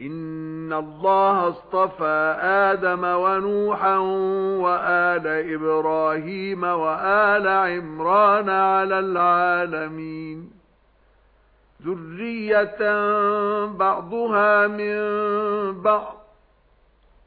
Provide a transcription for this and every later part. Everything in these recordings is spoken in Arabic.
إِنَّ اللَّهَ اصْطَفَى آدَمَ وَنُوحًا وَآلَ إِبْرَاهِيمَ وَآلَ عِمْرَانَ عَلَى الْعَالَمِينَ ذُرِّيَّةً بَعْضُهَا مِنْ بَعْضٍ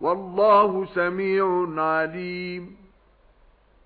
وَاللَّهُ سَمِيعٌ عَلِيمٌ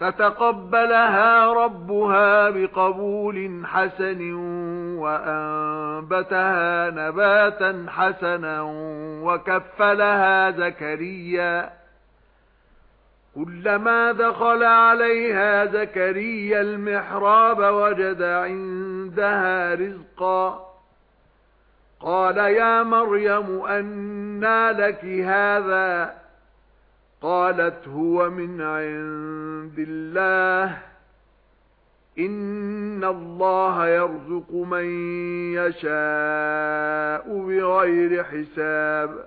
فتقبلها ربها بقبول حسن وأنبتها نباتا حسنا وكفلها زكريا. كلما دخل عليها زكريا المحراب وجد عندها رزقا. قال يا مريم أنى لك هذا؟ قالت هو من عند الله إن الله يرزق من يشاء بغير حساب